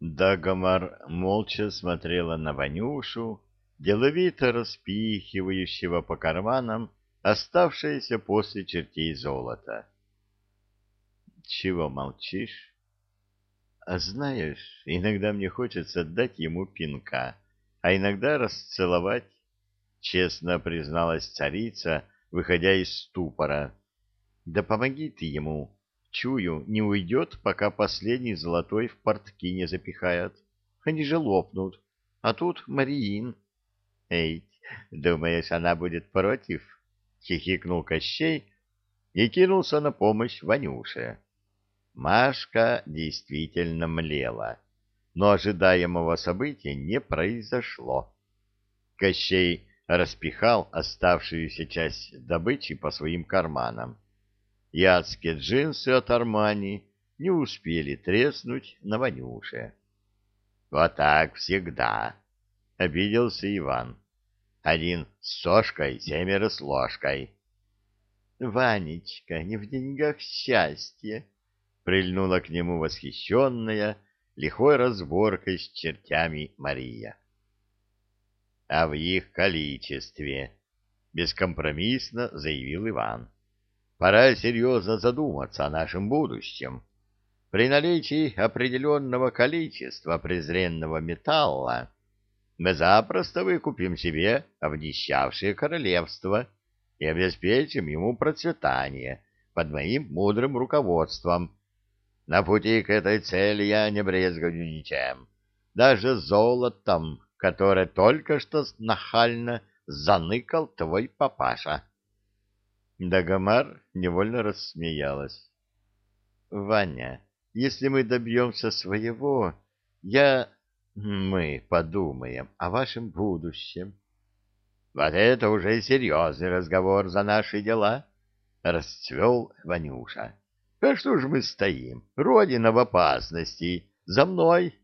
Дагомар молча смотрела на Ванюшу, деловито распихивающего по карманам оставшееся после чертей золота. — Чего молчишь? — А знаешь, иногда мне хочется дать ему пинка, а иногда расцеловать, — честно призналась царица, выходя из ступора. — Да помоги ты ему, чую, не уйдет, пока последний золотой в портки не запихают. Они же лопнут, а тут Мариин. — Эй, думаешь, она будет против? — хихикнул Кощей и кинулся на помощь Ванюше. Машка действительно млела, но ожидаемого события не произошло. Кощей распихал оставшуюся часть добычи по своим карманам. Адские джинсы от Армани не успели треснуть на Ванюше. — Вот так всегда, — обиделся Иван. Один с сошкой, семеро с ложкой. — Ванечка, не в деньгах счастье! — прильнула к нему восхищенная, лихой разборкой с чертями Мария. — А в их количестве, — бескомпромиссно заявил Иван. — Пора серьезно задуматься о нашем будущем. При наличии определенного количества презренного металла мы запросто выкупим себе обнищавшее королевство и обеспечим ему процветание под моим мудрым руководством. На пути к этой цели я не брезгаю ничем, даже золотом, которое только что нахально заныкал твой папаша. Дагомар невольно рассмеялась. — Ваня, если мы добьемся своего, я мы подумаем о вашем будущем. Вот это уже серьезный разговор за наши дела, расцвел Ванюша. А что ж мы стоим? Родина в опасности. За мной.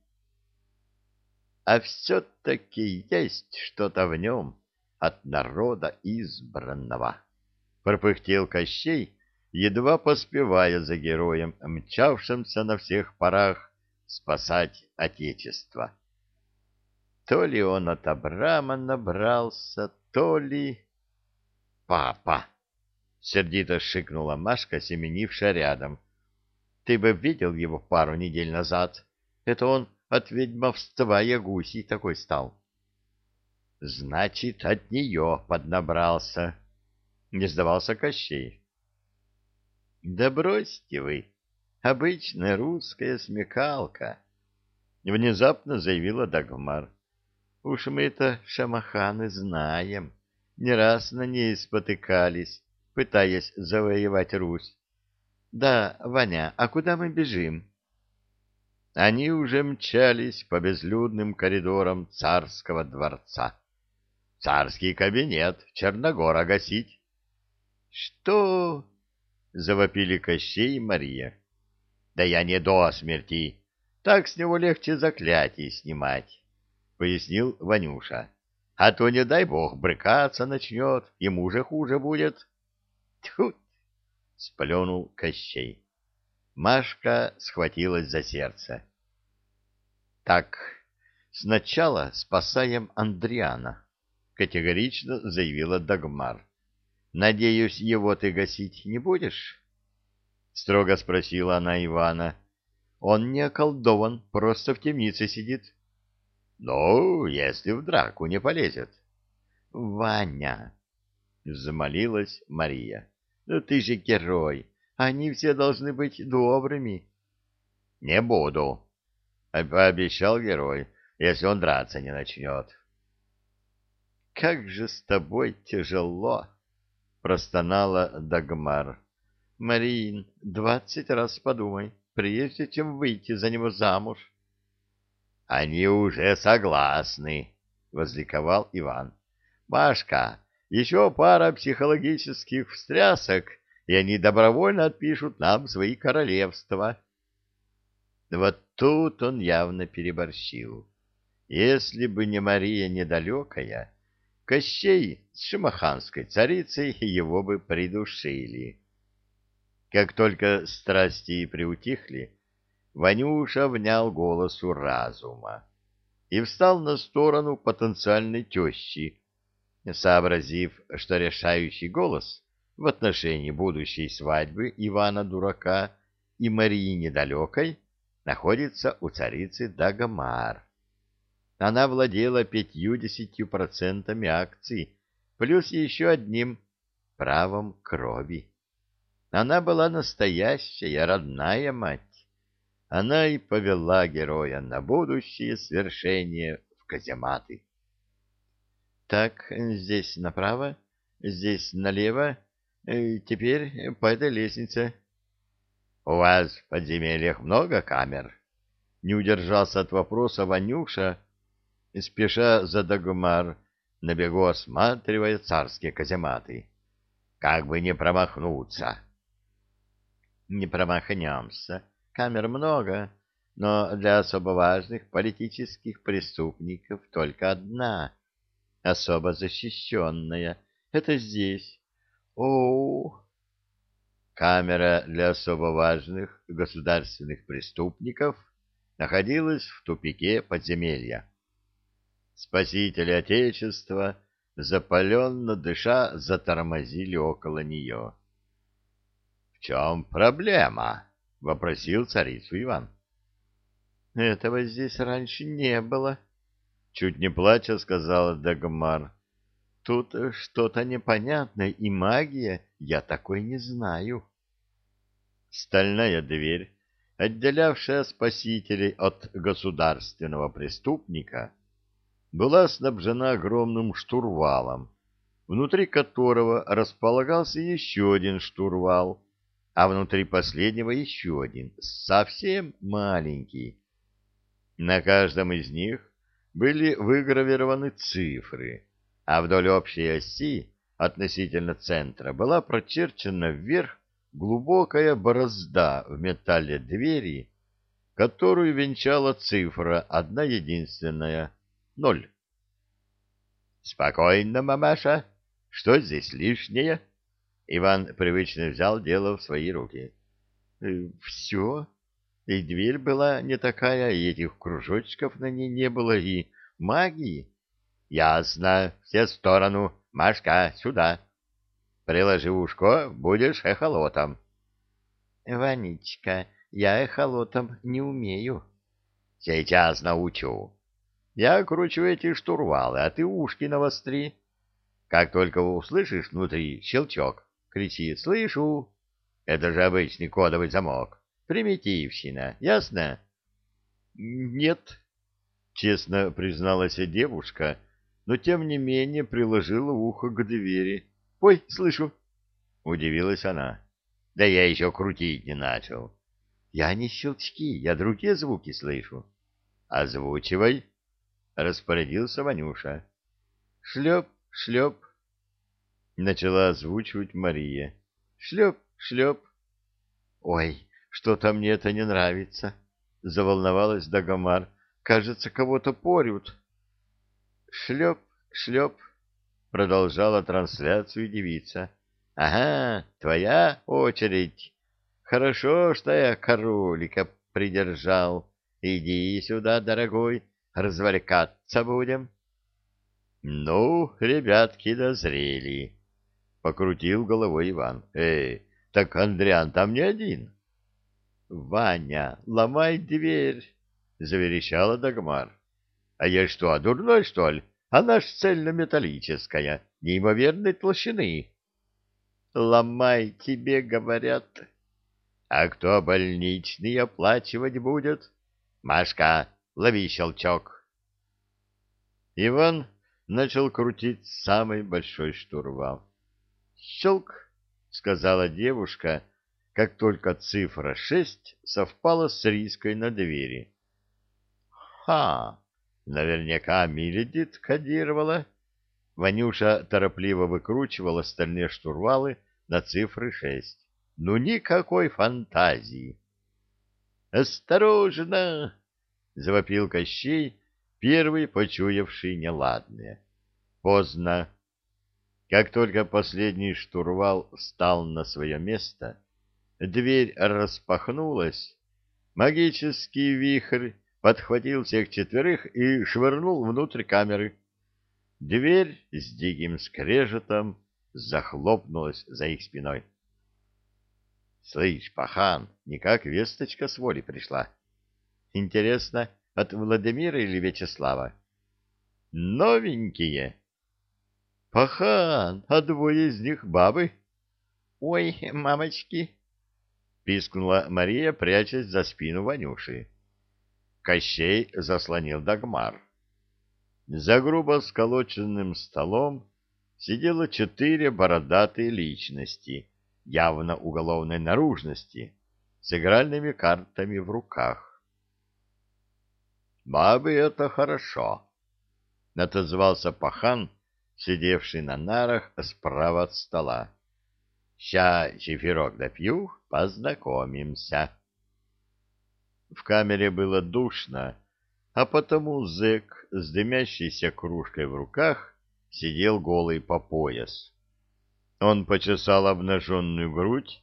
А все-таки есть что-то в нем от народа избранного. Пропыхтел Кощей, едва поспевая за героем, мчавшимся на всех парах спасать Отечество. То ли он от Абрама набрался, то ли... «Папа!» — сердито шикнула Машка, семенившая рядом. «Ты бы видел его пару недель назад. Это он от ведьмовства Ягусей такой стал». «Значит, от нее поднабрался», — не сдавался Кощей. «Да бросьте вы!» Обычная русская смекалка, — внезапно заявила Дагмар. Уж мы это шамаханы знаем, не раз на ней спотыкались, пытаясь завоевать Русь. Да, Ваня, а куда мы бежим? Они уже мчались по безлюдным коридорам царского дворца. Царский кабинет Черногора гасить. — Что? — завопили Кощей и Мария. Да я не до смерти. Так с него легче заклятие снимать, — пояснил Ванюша. А то, не дай бог, брыкаться начнет, ему же хуже будет. Тьфу! — сплюнул Кощей. Машка схватилась за сердце. — Так, сначала спасаем Андриана, — категорично заявила Дагмар. — Надеюсь, его ты гасить не будешь? — строго спросила она Ивана. — Он не околдован, просто в темнице сидит. — Ну, если в драку не полезет. — Ваня! — взмолилась Мария. — Ну ты же герой, они все должны быть добрыми. — Не буду, — пообещал герой, — если он драться не начнет. — Как же с тобой тяжело! — простонала Дагмар. Марин, двадцать раз подумай, прежде чем выйти за него замуж. — Они уже согласны, — возликовал Иван. — Машка, еще пара психологических встрясок, и они добровольно отпишут нам свои королевства. Вот тут он явно переборщил. Если бы не Мария Недалекая, Кощей с шамаханской царицей его бы придушили. Как только страсти приутихли, Ванюша внял голосу разума и встал на сторону потенциальной тещи, сообразив, что решающий голос в отношении будущей свадьбы Ивана Дурака и Марии Недалекой находится у царицы Дагомар. Она владела пятью-десятью процентами акций, плюс еще одним правом крови. Она была настоящая родная мать. Она и повела героя на будущее свершение в казематы. Так, здесь направо, здесь налево, э, теперь по этой лестнице. У вас в подземельях много камер? Не удержался от вопроса Ванюша, спеша за Дагмар, на бегу осматривая царские казематы. Как бы не промахнуться. Не промахнемся. Камер много, но для особо важных политических преступников только одна, особо защищенная. Это здесь. О, Камера для особо важных государственных преступников находилась в тупике подземелья. Спасители Отечества, запаленно дыша, затормозили около нее. — В чем проблема? — вопросил царицу Иван. — Этого здесь раньше не было, — чуть не плача сказала Дагмар. — Тут что-то непонятное, и магия, я такой не знаю. Стальная дверь, отделявшая спасителей от государственного преступника, — была снабжена огромным штурвалом, внутри которого располагался еще один штурвал, а внутри последнего еще один, совсем маленький. На каждом из них были выгравированы цифры, а вдоль общей оси относительно центра была прочерчена вверх глубокая борозда в металле двери, которую венчала цифра одна единственная ноль. Спокойно, мамаша. Что здесь лишнее? Иван привычно взял дело в свои руки. «Э, все. И дверь была не такая, и этих кружочков на ней не было, и магии. Ясно. Все в сторону. Машка, сюда. Приложи ушко, будешь эхолотом. Ванечка, я эхолотом не умею. Сейчас научу. Я кручу эти штурвалы, а ты ушки навостри. Как только услышишь внутри щелчок, кричи «Слышу!» Это же обычный кодовый замок. Примитивщина, ясно? Нет, честно призналась девушка, но тем не менее приложила ухо к двери. Ой, слышу. Удивилась она. Да я еще крутить не начал. Я не щелчки, я другие звуки слышу. Озвучивай распорядился Ванюша. Шлеп, шлеп. Начала озвучивать Мария. Шлеп, шлеп. Ой, что-то мне это не нравится. Заволновалась Дагомар. Кажется, кого-то порют. Шлеп, шлеп. Продолжала трансляцию девица. Ага, твоя очередь. Хорошо, что я королика придержал. Иди сюда, дорогой, развлекаться будем? — Ну, ребятки дозрели, — покрутил головой Иван. — Эй, так Андриан там не один. — Ваня, ломай дверь, — заверещала Дагмар. — А я что, дурной, что ли? Она ж цельнометаллическая, неимоверной толщины. — Ломай, тебе говорят. — А кто больничный оплачивать будет? — Машка, Лови щелчок. Иван начал крутить самый большой штурвал. «Щелк!» — сказала девушка, как только цифра шесть совпала с риской на двери. «Ха! Наверняка Миледит кодировала». Ванюша торопливо выкручивала стальные штурвалы на цифры шесть. «Ну, никакой фантазии!» «Осторожно!» — завопил Кощей, первый почуявший неладное. Поздно. Как только последний штурвал встал на свое место, дверь распахнулась, Магический вихрь подхватил всех четверых и швырнул внутрь камеры. Дверь с диким скрежетом захлопнулась за их спиной. — Слышь, пахан, никак весточка с воли пришла. Интересно, от Владимира или Вячеслава? — Новенькие. — Пахан, а двое из них бабы. — Ой, мамочки! — пискнула Мария, прячась за спину Ванюши. Кощей заслонил Дагмар. За грубо сколоченным столом сидело четыре бородатые личности, явно уголовной наружности, с игральными картами в руках. «Бабы — это хорошо», — отозвался пахан, сидевший на нарах справа от стола. «Ща чефирок допью, познакомимся». В камере было душно, а потому зэк с дымящейся кружкой в руках сидел голый по пояс. Он почесал обнаженную грудь,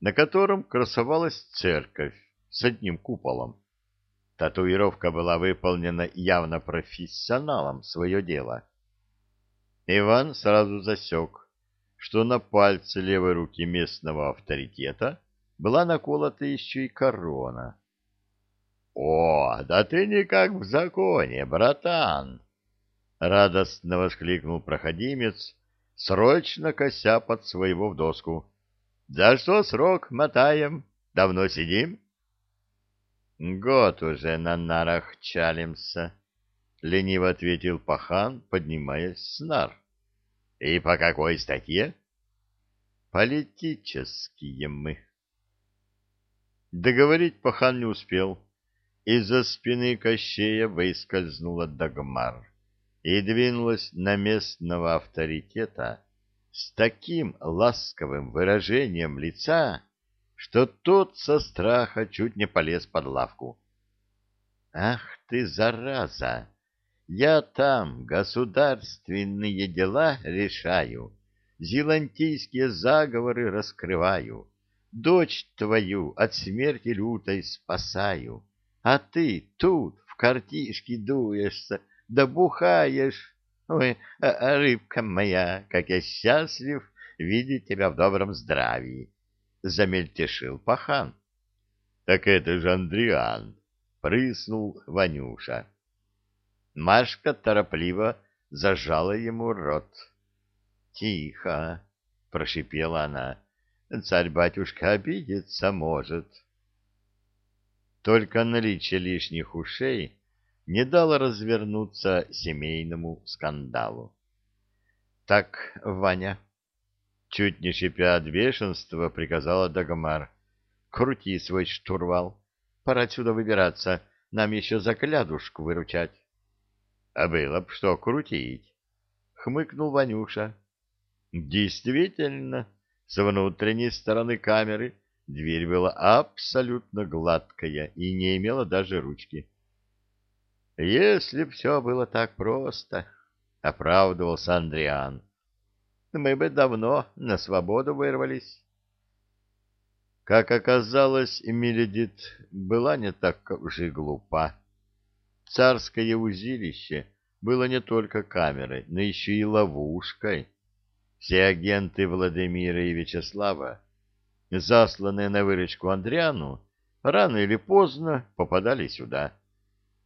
на котором красовалась церковь с одним куполом. Татуировка была выполнена явно профессионалом свое дело. Иван сразу засек, что на пальце левой руки местного авторитета была наколота еще и корона. «О, да ты никак в законе, братан!» — радостно воскликнул проходимец, срочно кося под своего в доску. «За что срок мотаем? Давно сидим?» «Год уже на нарах чалимся», — лениво ответил пахан, поднимаясь с нар. «И по какой статье?» «Политические мы». Договорить пахан не успел. Из-за спины Кощея выскользнула Дагмар и двинулась на местного авторитета с таким ласковым выражением лица, что тот со страха чуть не полез под лавку. «Ах ты, зараза! Я там государственные дела решаю, зелантийские заговоры раскрываю, дочь твою от смерти лютой спасаю» А ты тут в картишки дуешься, да бухаешь. Ой, а, а рыбка моя, как я счастлив видеть тебя в добром здравии. Замельтешил пахан. Так это же Андриан, прыснул Ванюша. Машка торопливо зажала ему рот. Тихо, прошипела она. Царь-батюшка обидеться может. — только наличие лишних ушей не дало развернуться семейному скандалу. — Так, Ваня, — чуть не шипя от бешенства, приказала Дагомар, — крути свой штурвал. Пора отсюда выбираться, нам еще заклядушку выручать. — А было б что крутить, — хмыкнул Ванюша. — Действительно, с внутренней стороны камеры — Дверь была абсолютно гладкая и не имела даже ручки. «Если б все было так просто», — оправдывался Андриан, — «мы бы давно на свободу вырвались». Как оказалось, Миледит была не так уж и глупа. Царское узилище было не только камерой, но еще и ловушкой. Все агенты Владимира и Вячеслава засланные на выручку Андриану, рано или поздно попадали сюда.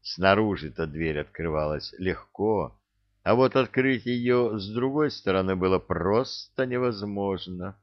Снаружи-то дверь открывалась легко, а вот открыть ее с другой стороны было просто невозможно.